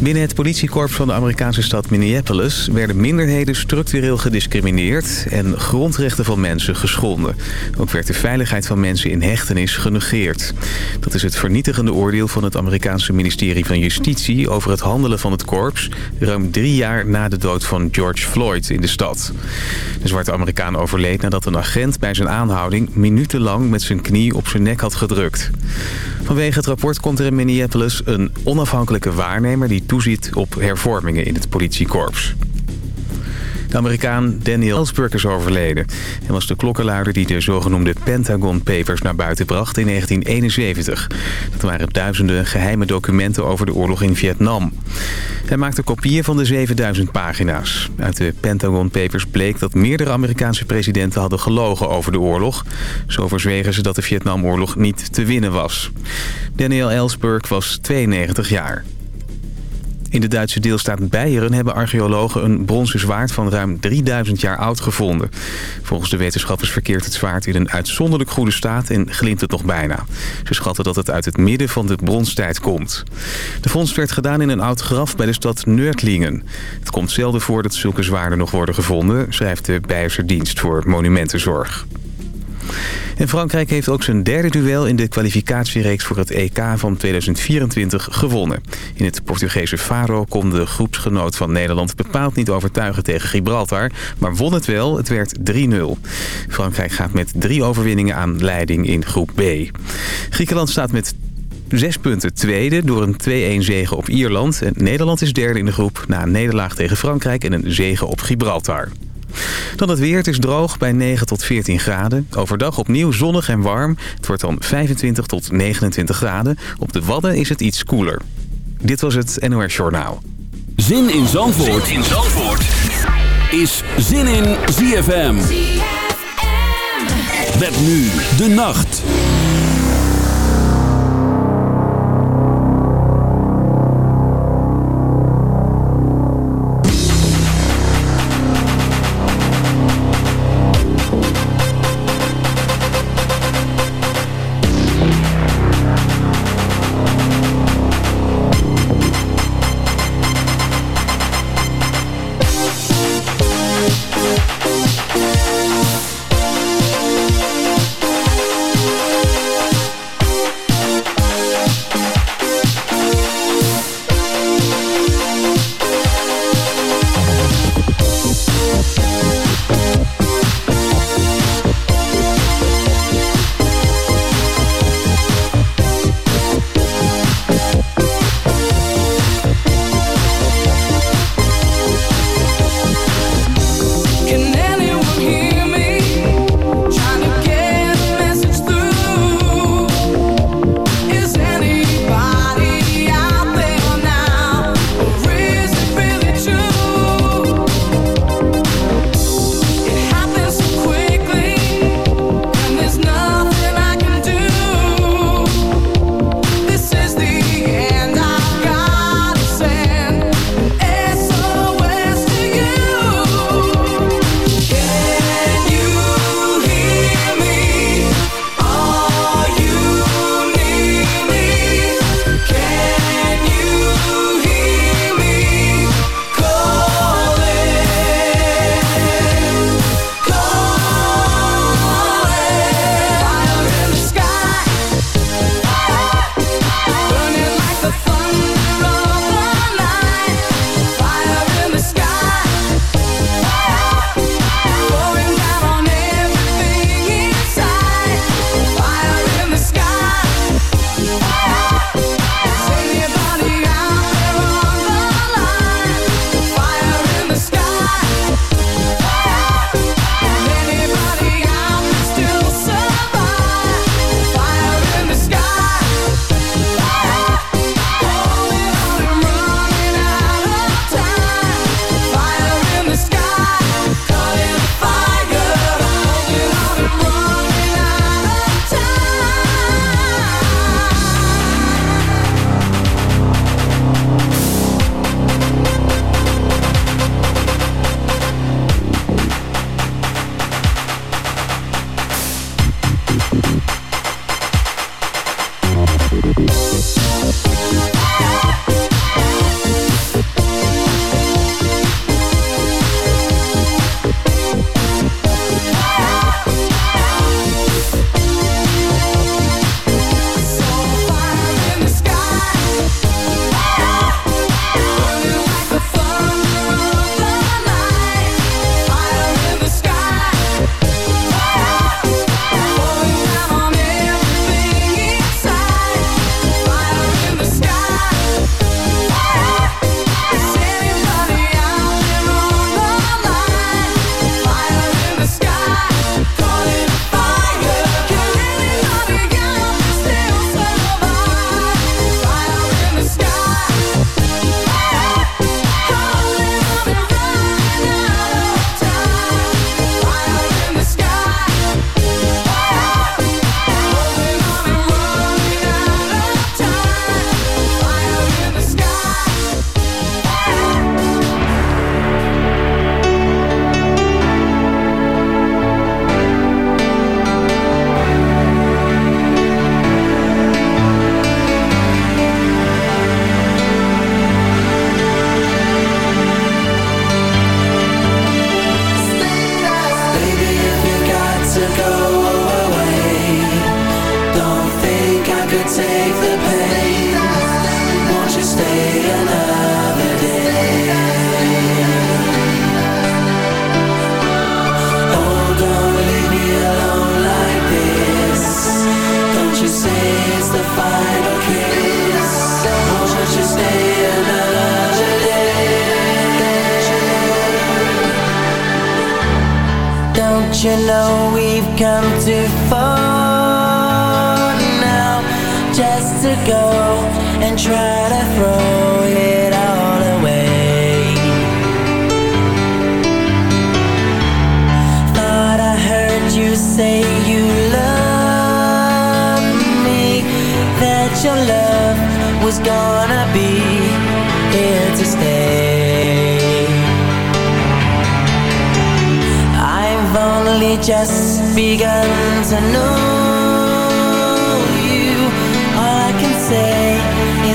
Binnen het politiekorps van de Amerikaanse stad Minneapolis... werden minderheden structureel gediscrimineerd... en grondrechten van mensen geschonden. Ook werd de veiligheid van mensen in hechtenis genegeerd. Dat is het vernietigende oordeel van het Amerikaanse ministerie van Justitie... over het handelen van het korps... ruim drie jaar na de dood van George Floyd in de stad. De zwarte Amerikaan overleed nadat een agent bij zijn aanhouding... minutenlang met zijn knie op zijn nek had gedrukt. Vanwege het rapport komt er in Minneapolis een onafhankelijke waarnemer... die toeziet op hervormingen in het politiekorps. De Amerikaan Daniel Ellsberg is overleden. Hij was de klokkenluider die de zogenoemde Pentagon Papers naar buiten bracht in 1971. Dat waren duizenden geheime documenten over de oorlog in Vietnam. Hij maakte kopieën van de 7000 pagina's. Uit de Pentagon Papers bleek dat meerdere Amerikaanse presidenten hadden gelogen over de oorlog. Zo verzwegen ze dat de Vietnamoorlog niet te winnen was. Daniel Ellsberg was 92 jaar. In de Duitse deelstaat Beieren hebben archeologen een bronzen zwaard van ruim 3000 jaar oud gevonden. Volgens de wetenschappers verkeert het zwaard in een uitzonderlijk goede staat en glint het nog bijna. Ze schatten dat het uit het midden van de bronstijd komt. De vondst werd gedaan in een oud graf bij de stad Nördlingen. Het komt zelden voor dat zulke zwaarden nog worden gevonden, schrijft de Beierse dienst voor monumentenzorg. En Frankrijk heeft ook zijn derde duel in de kwalificatiereeks voor het EK van 2024 gewonnen. In het Portugese Faro kon de groepsgenoot van Nederland bepaald niet overtuigen tegen Gibraltar, maar won het wel. Het werd 3-0. Frankrijk gaat met drie overwinningen aan leiding in groep B. Griekenland staat met zes punten tweede door een 2-1 zege op Ierland. En Nederland is derde in de groep na een nederlaag tegen Frankrijk en een zege op Gibraltar. Dan het weer. Het is droog bij 9 tot 14 graden. Overdag opnieuw zonnig en warm. Het wordt dan 25 tot 29 graden. Op de Wadden is het iets koeler. Dit was het NOS Journaal. Zin in Zandvoort, zin in Zandvoort. is Zin in ZFM. ZFM. Met nu de nacht.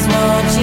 won't you?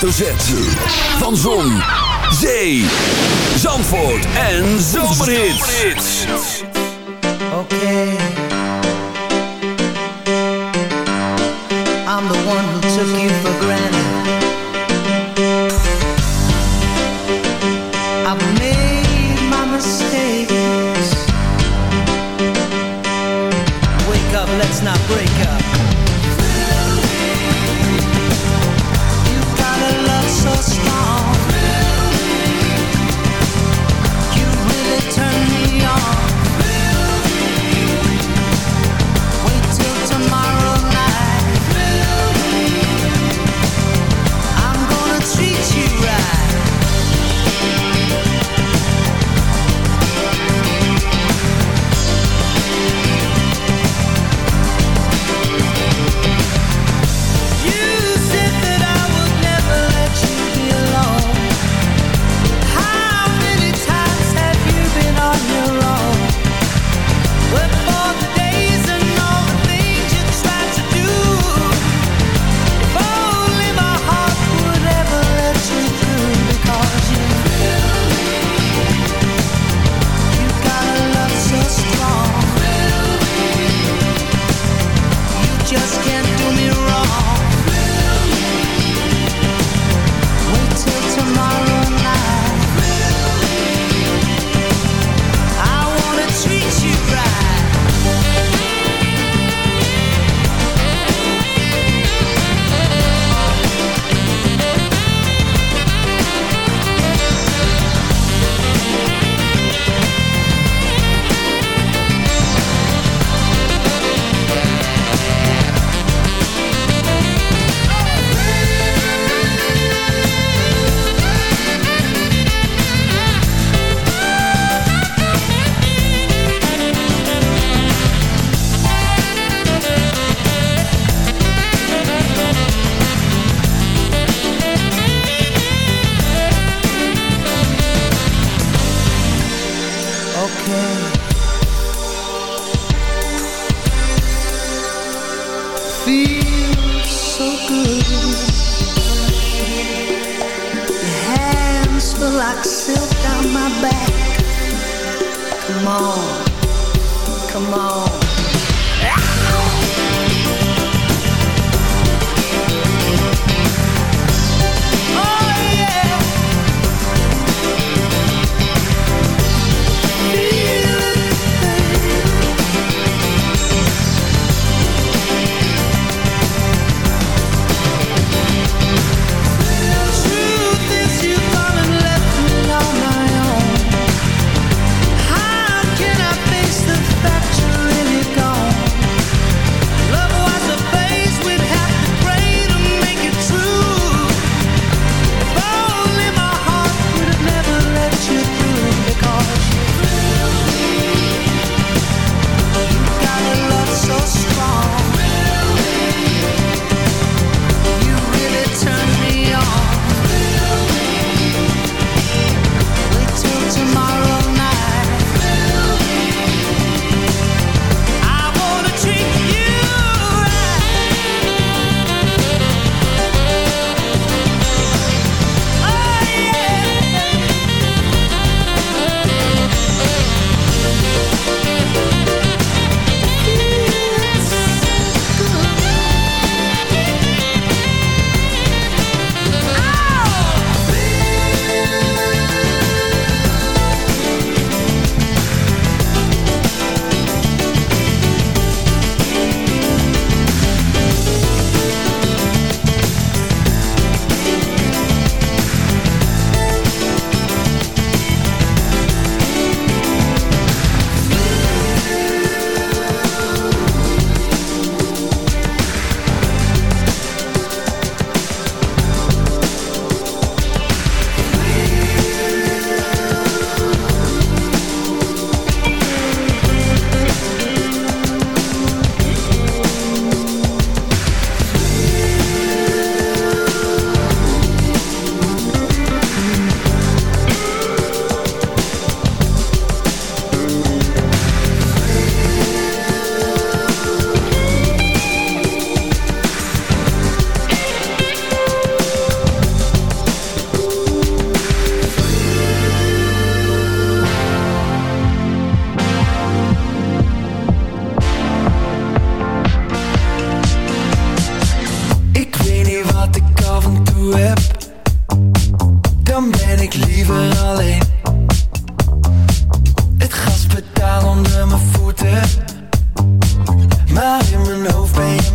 Hoofdletter Z. Van Zon, Zee, Zandvoort en Zomerhits. Okay. I'm the one who took you for granted. heb Dan ben ik liever alleen. Het gas betaal onder mijn voeten Maar in mijn hoofd ben je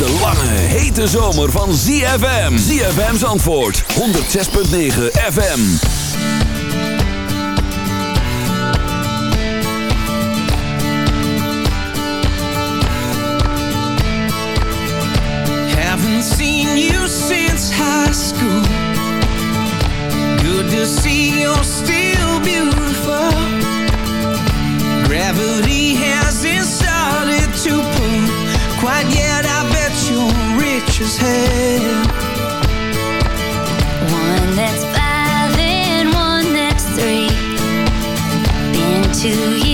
de lange, hete zomer van ZFM. ZFM's antwoord, 106.9 FM. Haven't seen you since high school. precious head One that's five and one that's three. Been two years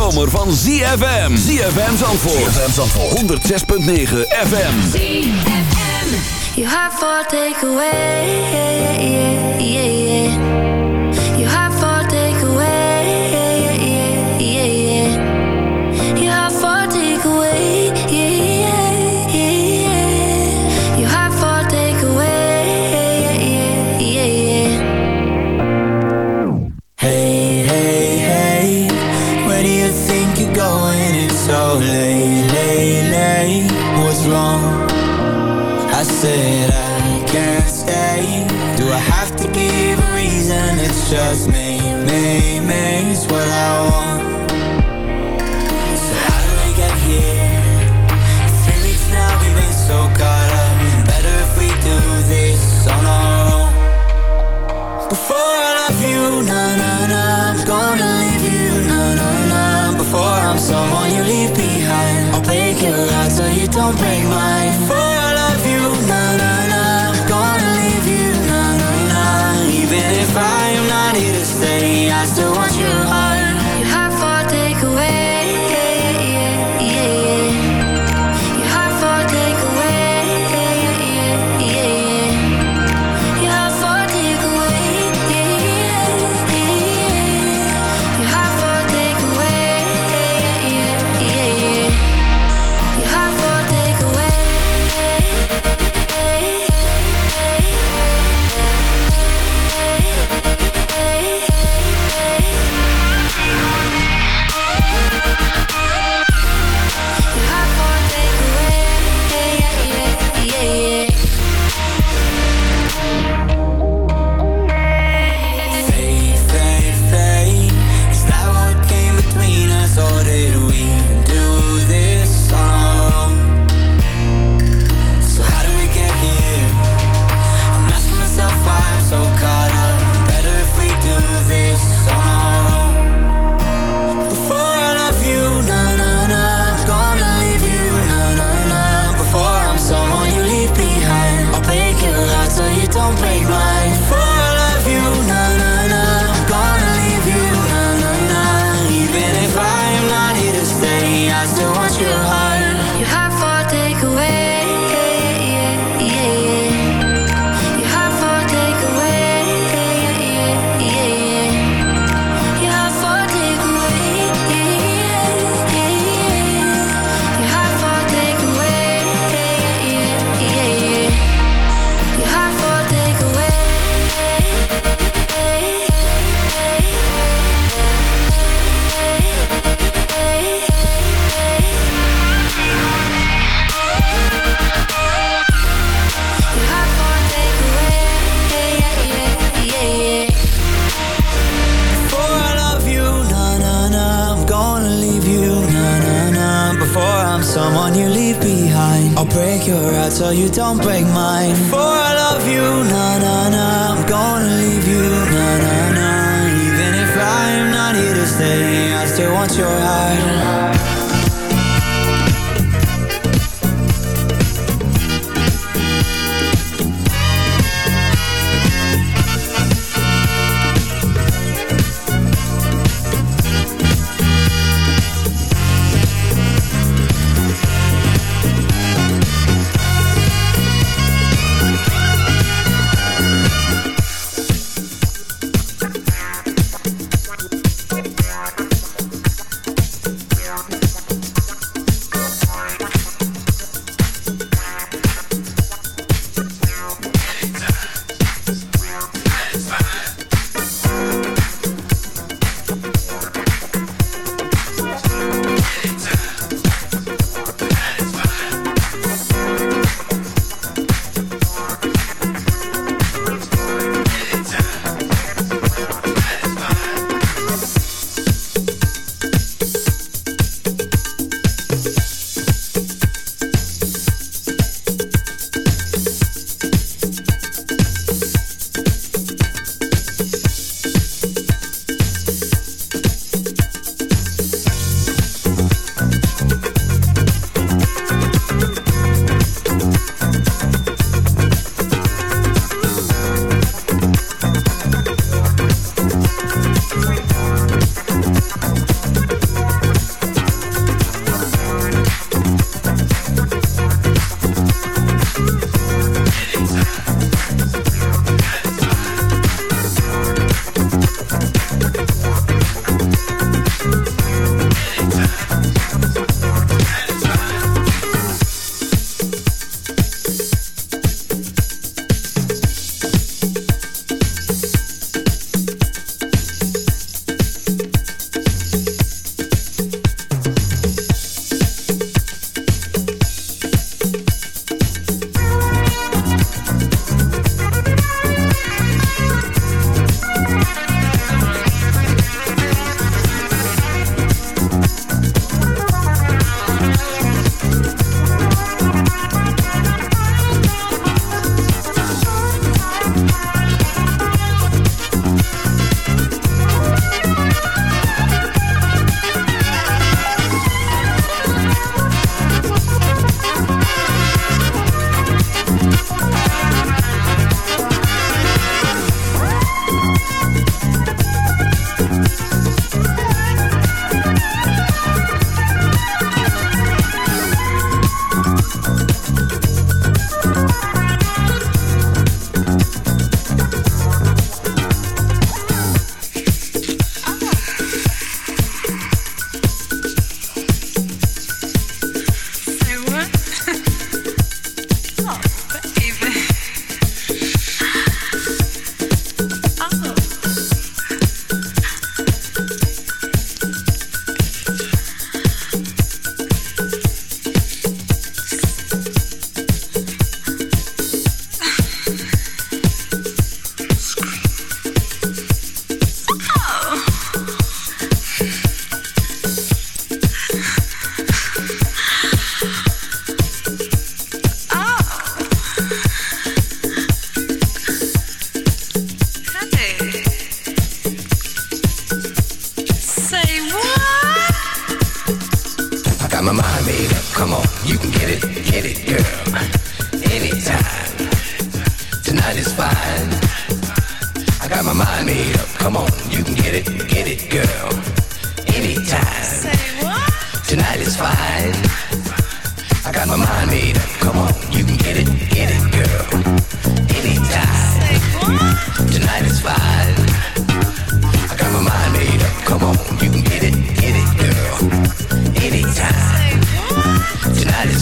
zomer van ZFM. ZFM Zandvoort. ZFM Zandvoort. 106.9 FM. ZFM. You have four takeaways.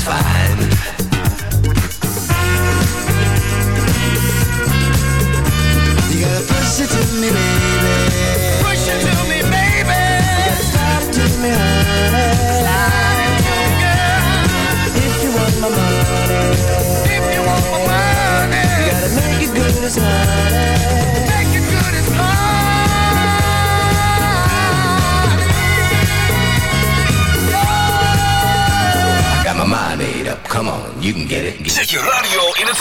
fine.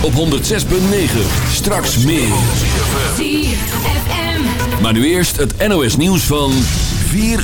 op 106.9. Straks meer. 4 Maar nu eerst het NOS nieuws van 4